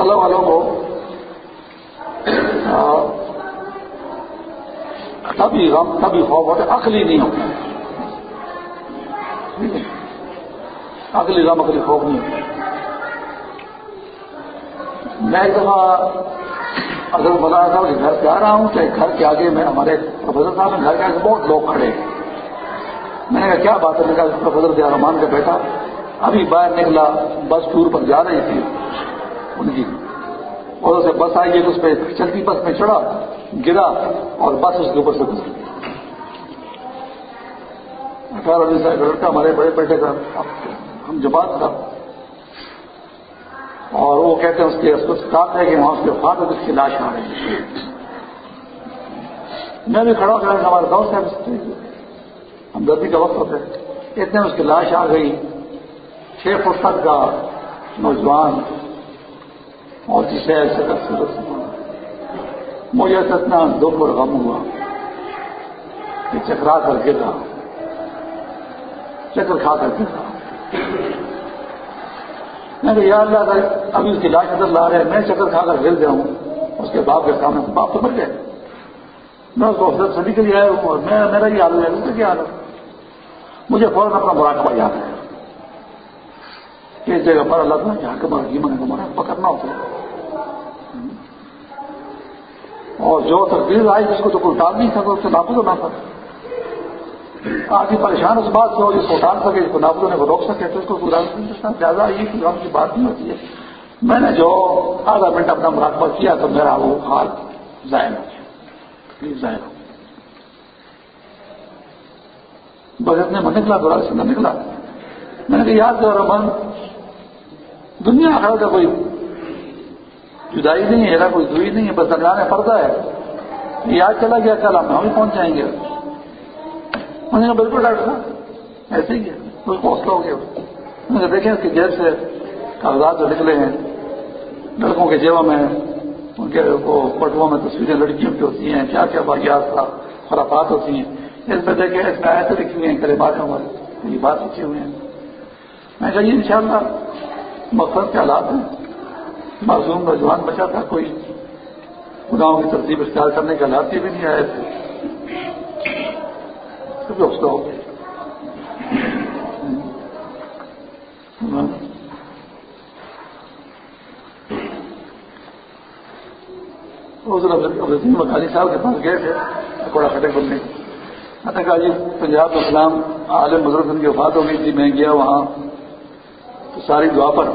اللہ والوں کو تبھی غم، تبھی خوف عقلی نہیں ہوتا عقلی غم، عقلی خوف نہیں ہوتا میں ایک دفعہ اگر بتا رہا تھا کہ گھر پہ آ رہا ہوں تو گھر کے آگے میں ہمارے پروفیسر صاحب گھر کے آگے بہت لوگ کھڑے ہیں۔ میں نے کہا، کیا بات ہے؟ کہا، پروفیسر دیا رحمان کا بیٹا۔ ابھی باہر نکلا، بس ٹور پر جا رہی تھی۔ ان کی اور اسے بس آئی تو اس پہ چلتی بس میں چڑھا، گرا اور بس اس کے اوپر سے گزری۔ اٹھارہ بیس سال کا لڑکا ہمارے بڑے بیٹے کا ہم جماعت تھا۔ اور وہ کہتے ہیں اس کے اسپتال ہے کہ وہاں اس کے فادر اس کی لاش آ رہی ہے میں بھی کھڑا کر ہمارے دوست ہے ہمدردی کا وقت ہوتا ہے۔ اتنے اس کی لاش آ گئی۔ چھ فٹ تک کا نوجوان اور جسے ایسے کا مجھے اتنا دکھ اور غم ہوا کہ چکرا کر کے تھا چکر کھا کر کے تھا میں کہ یا اللہ ابھی اس کی لاش ادھر لا رہے ہیں، میں چکر کھا کر گر جاؤں اس کے باپ کے سامنے باپ تو مر گئے۔ میں اس کو حضرت سبھی کے لیے آیا ہوں اور میں میرا یہ حال ہے کیا حال ہے۔ مجھے فوراً اپنا مراقبہ یاد ہے۔ اس جگہ پر اللہ تعالیٰ جہاں کے مرضی میں نے مراقبہ کرنا ہوتا ہے اور جو تقدیر آئی جس کو تو کوئی ٹال نہیں سکتا اس سے نافذ ہونا تھا۔ آدمی پریشان اس بات سے ہو، جس کو ٹال سکے، جس کو نافذ ہونے کو روک سکے، تو اس کو زیادہ یہ کہ کی بات نہیں ہوتی ہے۔ میں نے جو آدھا منٹ اپنا مراقبہ کیا تو میرا وہ حال ظاہر ہو گیا۔ ظاہر ہو بس اتنے میں نکلا تھوڑا سے نکلا۔ میں نے کہا یاد جو رمن دنیا آخر کا کوئی جدائی نہیں ہے کوئی دوئی نہیں ہے، بس درمیان پردہ ہے۔ یاد چلا گیا کل ہم بھی پہنچ جائیں گے۔ میں نے بالکل ڈاکٹر صاحب، ایسے ہی ہے، کوئی حوصلہ ہو گیا۔ میں نے دیکھیں اس کی جیب سے کاغذات جو نکلے ہیں، لڑکوں کے جیبوں میں، ان کے پٹووں میں تصویریں لڑکیوں کی ہوتی ہیں، کیا کیا باقیات کا خرافات ہوتی ہیں۔ اس میں دیکھیں، اس میں ایسے لکھی ہوئی ہیں کرے باتیں ہمارے۔ یہ بات لکھی ہوئی ہیں۔ میں کہا یہ ان شاء اللہ مقصد کے حالات ہیں۔ معصوم نوجوان بچا تھا، کوئی گناہوں کی ترتیب اختیار کرنے کے حالات بھی نہیں آئے تھے۔ اس ہو گیا مکانی صاحب کے پاس گئے تھے کوڑا کھٹک بننے۔ میں نے کہا جی پنجاب میں اسلام عالم مضرت کی وفات ہو گئی تھی، میں گیا وہاں۔ ساری دعا پر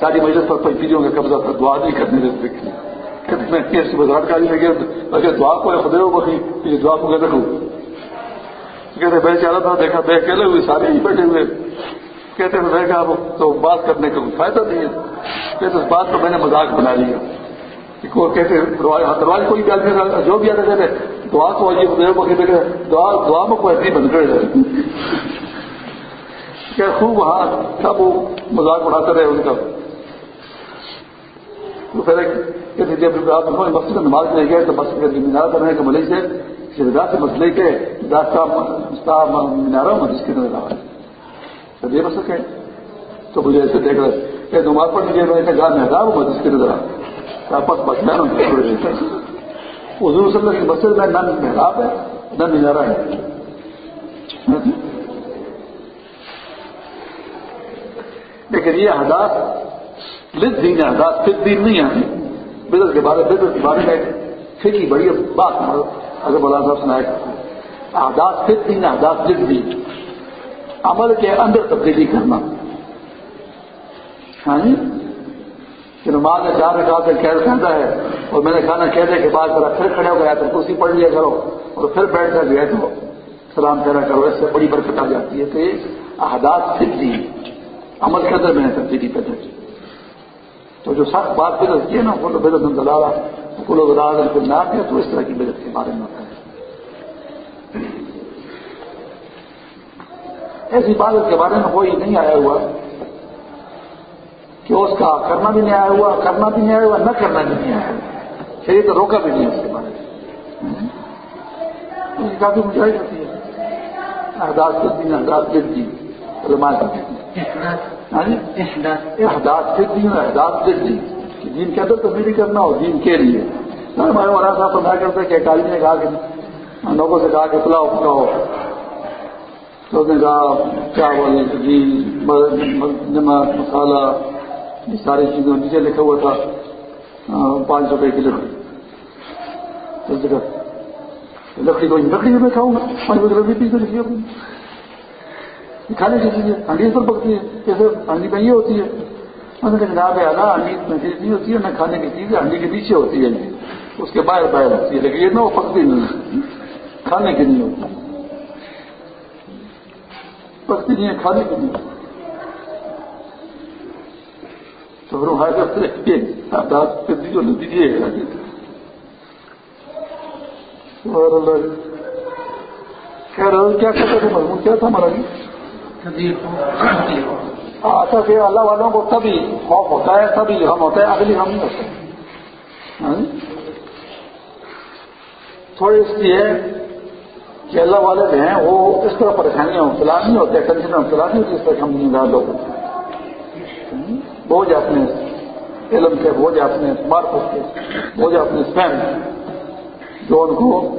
ساری مجلس پر پنچیوں کا قبضہ تھا دعا نہیں کرنے دیتے میں وزارت کاری میں گیا دعا کو خدے ہو بخی یہ دعا کو کہتے ہوں کہتے بہ چاہ رہا تھا دیکھا بہ اکیلے ہوئے سارے ہی بیٹھے ہوئے کہتے ہیں دیکھا تو بات کرنے کا کوئی فائدہ نہیں ہے کہتے اس بات کو میں نے مذاق بنا لیا کہتے دروازے کوئی گل نہیں جو بھی آتا کہتے دعا کو آئیے خدے بخی دیکھے دعا دعا میں کوئی ایسی بند کر کہ خوب وہاں سب وہ مذاق اڑاتے رہے ان کا۔ تو پھر جب مسجد میں نماز لے گئے تو مسجد کا مینار بنانے کے ملک سے۔ شہدا سے مسئلے کے داستہ مینارا ہوں جس کی نظر آ رہا ہے یہ مسئلہ ہے تو مجھے ایسے دیکھ رہے کہ نماز پڑھنے کے میں گاہ میں حرام ہوں جس کی نظر آ آپس بچنا حضور صلی اللہ کی مسجد میں نہ محراب ہے نہ مینارا ہے۔ لیکن یہ حداث لد دین حداث پھر دین نہیں آتی بدر کے بارے بدر کے بارے میں پھر بڑی بات اگر بلا صاحب سنایا احداث پھر دین احداث لد دین۔ عمل کے اندر تبدیلی کرنا۔ ہاں جی؟ کہ نماز میں چار رکھا کر قید کرتا ہے اور میں نے کھانا کہنے کے بعد ذرا پھر کھڑے ہو گیا تو کرسی پڑھ لیا کرو اور پھر بیٹھ کر گئے تو سلام پھیرا کرو، اس سے بڑی برکت آ جاتی ہے۔ تو یہ احداث پھر دین۔ عمل کے اندر میں نے تبدیلی پیدا کی جی۔ تو جو سخت بات پیدا کی ہے نا وہ لوگ بدت دلالا وہ لوگ راز نہ ہے تو اس طرح کی بدت کے بارے میں ہوتا ہے۔ ایسی بات کے بارے میں کوئی نہیں آیا ہوا۔ کہ اس کا کرنا بھی نہیں آیا ہوا، کرنا بھی نہیں آیا ہوا، نہ کرنا بھی نہیں آیا ہوا۔ پھر یہ تو روکا بھی نہیں اس کے بارے میں۔ کافی مجھائی ہوتی ہے احداث دن، احداث دی علماء یعنی احداث سے دین احداث سے دین۔ دین کے اندر تبدیلی کرنا ہو دین کے لیے۔ یعنی ہمارے مولانا صاحب فرمایا کرتے ہیں کہ کالی نے کہا کہ لوگوں سے کہا کہ پلاؤ پلاؤ تو اس نے کہا، چاول جی نمک مسالہ، یہ ساری چیزیں نیچے لکھا ہوا تھا۔ پانچ سو روپئے کی لکڑی۔ لکڑی کو لکڑی میں کھاؤں گا پانچ سو روپئے پیس لکھی کھانے کی چیزیں ہنڈی پر پکتی ہے جیسے ہنڈی میں یہ ہوتی ہے انہوں نے جناب اعلیٰ ہنڈی میں چیز نہیں ہوتی ہے، نہ کھانے کی چیز ہنڈی کے پیچھے ہوتی ہے اس کے باہر باہر ہوتی ہے، لیکن یہ نہ وہ پکتی نہیں کھانے کی نہیں ہوتی۔ پکتی نہیں ہے کھانے کی نہیں تو پھر ہمارے پاس جو نتیجے خیر کیا کہتے تھے؟ مضمون کیا تھا ہمارا جی؟ اچھا کہ اللہ والوں کو تبھی خوف ہوتا ہے، تبھی ہم ہوتا ہے اگلی ہم نہیں ہوتے ہاں؟ تھوڑی اس لیے کہ اللہ والے جو ہیں، وہ اس طرح پریشانیاں مبتلا نہیں ہوتے، ٹینشن میں مبتلا نہیں ہوتی، اس طرح ہم زمیندار لوگ ہاں؟ بوجھ اپنے علم کے، بوجھ اپنے مارفت کے، بوجھ اپنے فین جو ان کو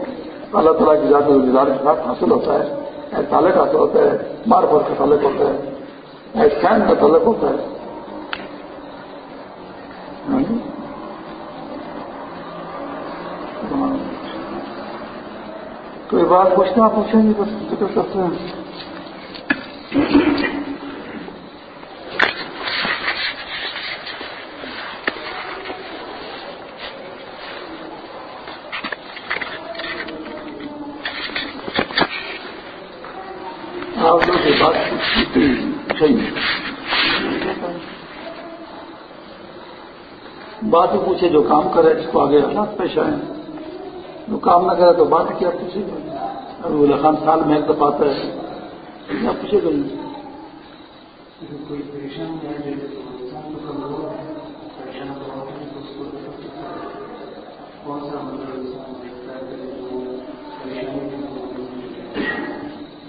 اللہ تعالیٰ کی ذات گزار کے ساتھ حاصل ہوتا ہے۔ ایک تعلق حاصل ہوتا ہے مارفت کا تعلق ہوتا ہے ایک کا تعلق ہوتا ہے کوئی بات پوچھنا پوچھیں گے بس ذکر کرتے ہیں آپ لوگ یہ بات صحیح بات ہی پوچھے جو کام کرے جس کو آگے حالات پیش آئے۔ جو کام نہ کرے تو بات کیا پوچھے گا ابھی اللہ خان سال میں ایک دفعہ آتا ہے۔ کیا پوچھے گا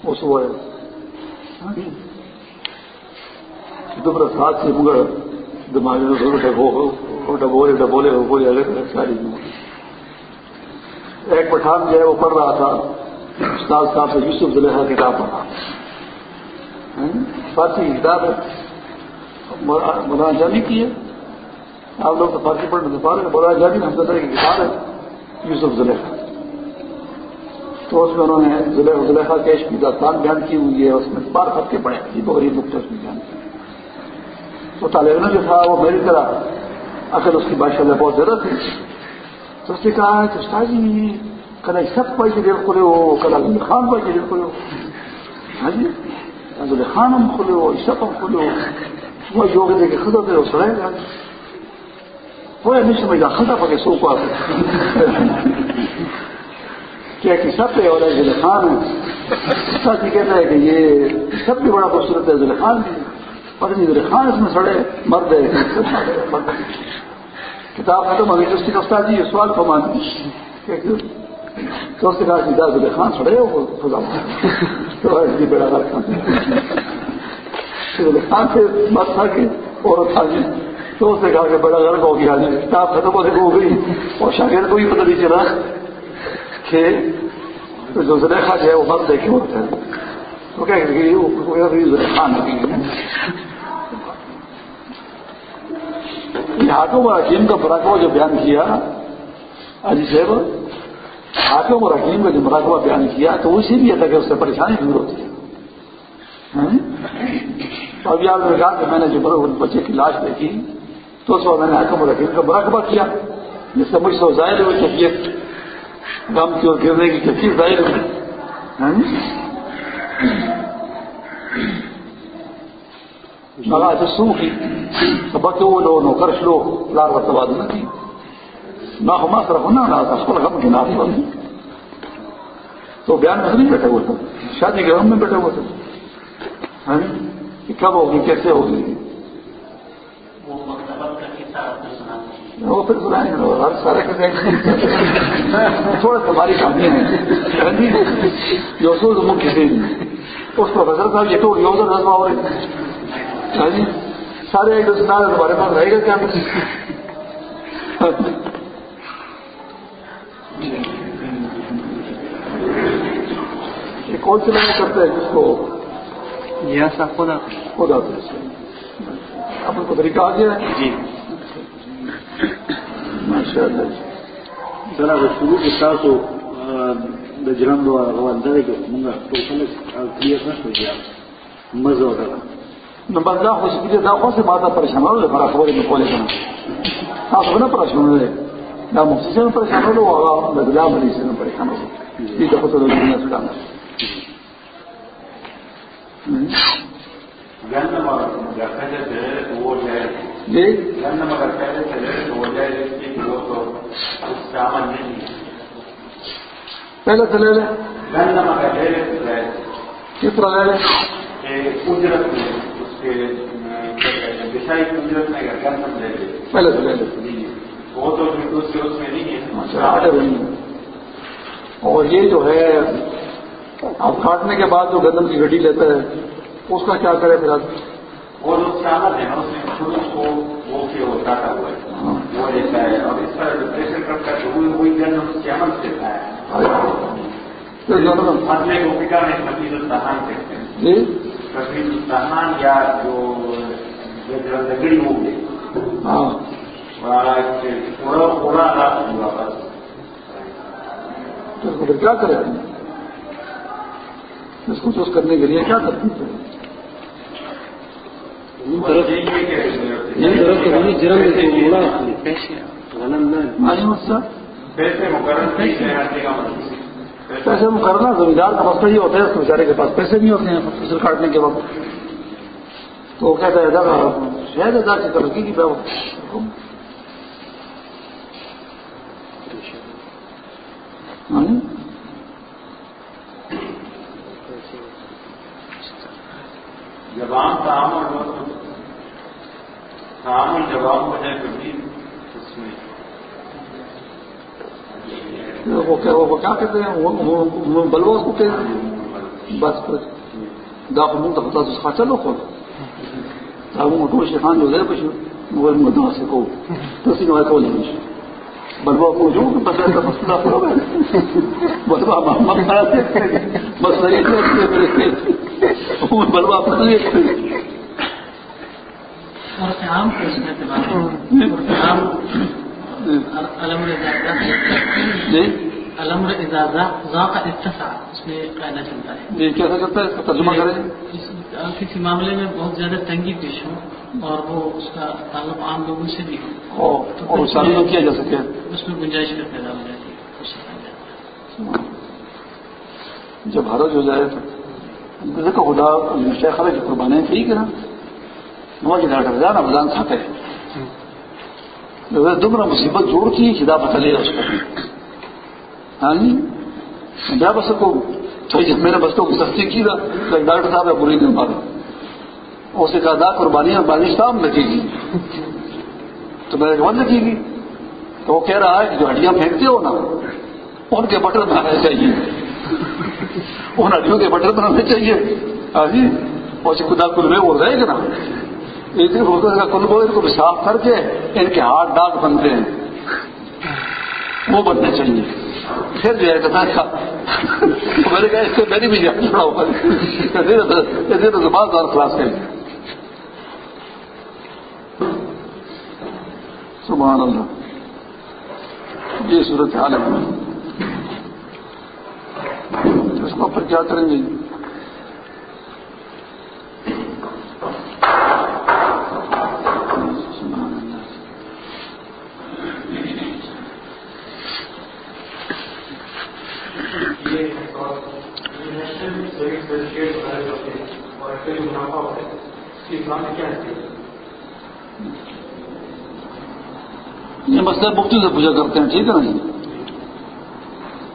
اس وہ دوبارہ ساتھ سے مگر دماغ میں ڈبولے ڈبولے ہو کوئی الگ الگ ساری ایک پٹھان جو ہے وہ پڑھ رہا تھا، استاد صاحب سے یوسف زلیحا کتاب پڑھا۔ فارسی کتاب ہے۔ مولانا جانی کی ہے۔ آپ لوگ تو فارسی پڑھنے سے پا رہے بولا جانی ہم طرح کی کتاب ہے، یوسف زلیخا۔ تو اس میں انہوں نے زلیخا کیش کی داستان بیان کی ہوئی ہے، اس میں بار خط کے پڑے عجیب و غریب نقطے اس میں بیان کی۔ تو طالب علم جو تھا وہ میری طرح اصل اس کی بادشاہ میں بہت زیادہ تھی۔ تو اس نے کہا کہ استاد جی کل سب پائی کے دل کھلے ہو، کل علی خان پائی کے دل کھلے ہو۔ ہاں جی عبد خان ہم کھلے ہو سب ہم کھلے ہو۔ وہ یوگ دے کے خدا دے وہ سڑے گا وہ نہیں سمجھ گا خدا پکے سو کو کیا کہ سب پہ اور ضلع خان ہے۔ ساتھ ہی جی کہتا ہے کہ یہ سب بھی بڑا خوبصورت ہے ضلع خان بھی۔ پتہ نہیں ضلع خان اس میں سڑے، مرد ہے۔ کتاب ختم ہوگی تو اس کی استاد جی سوال کو تو اس نے کہا جی، کہ ضلع خان سڑے ہو خدا تو ایسی بڑا غلط خان۔ ضلع خان سے بات تھا کہ عورت تھا جی۔ تو اس نے کہا کہ بڑا غلط ہو گیا جی۔ کتاب ختم ہو گئی۔ اور شاگرد کو بھی پتہ نہیں چلا کہ جو زلیخا جو ہے، وہ مرد دیکھے ہوتے ہیں تو کیا اور حکیم کا مراقبہ جو بیان کیا عجی صاحب ہاتھوں اور حکیم کا جو مراقبہ بیان کیا تو اسی لیے تھا کہ اس سے پریشانی دور ہوتی ہے تو ابھی آپ نے کہا کہ میں نے جو بچے کی لاش دیکھی تو اس وقت میں نے حکم اور حکیم کا مراقبہ کیا جس سے مجھ سے ظاہر ہوئی کیفیت غم کی اور گرنے کی کیفیت ظاہر ہوئی سو لو نو، کرش لو، لار و نہ کی۔ نہ نہ غم ناس تو بیان میں نہیں بیٹھے ہوئے تھے۔ شادی کے غم میں بیٹھے ہوئے تھے۔ ہاں؟ کب ہوگی، کیسے ہوگی؟ وہ پھر سنائیں گے ہر سارے تھوڑا تمہاری کہانی ہے۔ جو کسی اس پروفیسر صاحب یہ تو یوزر ہو رہے سارے ایک سنا ہمارے پاس رہے گا کیا؟ کون سے لوگ کرتے ہیں جس کو؟ خدا۔ خدا آپ کو طریقہ آ گیا ہے جی۔ ماشاء اللہ سر شروع کے ساتھ د ژوند روانده کې موږ ټول کلیئر نه شو مزه وکړه نو بس دا خو چې دا خو څه ماته پریشانولو لپاره خبرې مې کولې کنه تاسو نه پریشانولې دا مفتي سره پریشانولو او هغه د سره پریشانولو دې ته په ټول دنیا سره جی؟ اگر پہلے سے جائے پہلے لے لیں۔ کس طرح لے لیں؟ اجرت میں اس کے دشائی اجرت میں لے پہلے سے لے لیں۔ وہ تو اس میں نہیں اچھا ہے آگے بڑھیں اور یہ جو ہے اب کاٹنے کے بعد جو گندم کی گڈی لیتا ہے اس کا کیا کرے پھر آدمی اس کا عمل ہے نا اس میں اس کو وہ کہ وہ کاٹا ہوا ہے وہ لیتا ہے اور اس پر جو پریشر کرتا ہے تو وہی جنم اس کے عمل سے دیتا ہے مسئلے کو پکانے مزید التحان کہتے ہیں مزید التحان یا جو جو لکڑی ہو گئی ہاں تھوڑا اس کو پھر کیا کرے آدمی اس کو چوز کرنے کے لیے کیا کرتی ہے پیسے مطلب مقررہ زمیندار کا مسئلہ یہ ہوتا ہے اس بیچارے کے پاس پیسے نہیں ہوتے ہیں فصل کاٹنے کے وقت۔ تو وہ کہتا ہے ادا شاید ادا کی ترقی کی پہ جب عام تعامل ہو تو تعامل جب عام ہو جائے اس میں وہ کیا کہتے ہیں بلوا کو کہتے بس بس دا منہ تو ہوتا اس شیخان جو ہے کچھ وہ مدعا سے کو تو اسی کو نہیں بلوا کو جو بس ایسا مسئلہ ہو گیا بلوا محمد بس بلوا پتہ اور عام کو اس میں جی۔ ذاق اتسع اس میں قاعدہ چلتا ہے۔ جی کیسا کرتا ہے؟ اس کا ترجمہ کریں۔ کسی معاملے میں بہت زیادہ تنگی پیش ہو اور وہ اس کا تعلق عام لوگوں سے بھی ہو۔ اور کیا جا سکے؟ اس میں گنجائش کا پیدا ہو جاتی ہے جب حرج ہو جائے تو خدا شیخ کی قربانی ٹھیک ہے نا وہ کی ڈاکٹر جان کھاتے ہیں۔ دمرا مصیبت جوڑتی ہے خدا پتہ لے اس کو۔ ہاں جی؟ میں بس کو تھوڑی جب میں نے بچوں کی سختی کی نا تو ڈاکٹر صاحب ہے، بری دن مارا اسے کہا، دا قربانی اور بارش کام لگے گی۔ تو میں نے کہا لگے گی۔ تو وہ کہہ رہا ہے کہ جو ہڈیاں پھینکتے ہو نا، ان کے بٹر بنانے چاہیے۔ ان ہڈیوں کے بٹر بنانے چاہیے۔ ہاں جی؟ اور خدا کل میں وہ رہے گا نا۔ ایک دن ہوتا ہے کل کو ان کو صاف کر کے ان کے ہاتھ ڈاک بنتے ہیں۔ وہ بننے چاہیے۔ پھر جو ہے میں نے کہا اس سے میری بھی جان چھوڑا ہوگا۔ تو بعد اور کلاس کریں سبحان اللہ۔ یہ صورت حال ہے۔ اس کو پھر کیا کریں گے؟ یہ مسئلہ مفتی سے پوچھا کرتے ہیں، ٹھیک ہے نا جی؟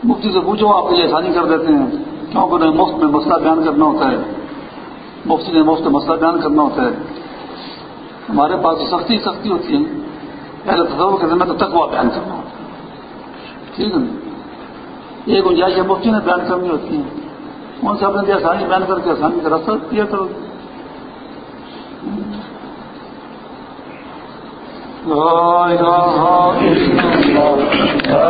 مفتی سے پوچھو، آپ یہ آسانی کر دیتے ہیں۔ کیونکہ انہیں مفت میں مسئلہ بیان کرنا ہوتا ہے۔ مفتی نے مفت میں مسئلہ بیان کرنا ہوتا ہے۔ ہمارے پاس تو سختی سختی ہوتی ہے۔ پہلے تصور کے میں تو تقوا بیان کرنا ہوتا ہے۔ ٹھیک ہے نا جی؟ یہ گنجائش مفتی نے بیان کرنی ہوتی ہے۔ ان سے اپنے آسانی بیان کر کے آسانی کا راستہ کیا کرو لا الہ الا اللہ۔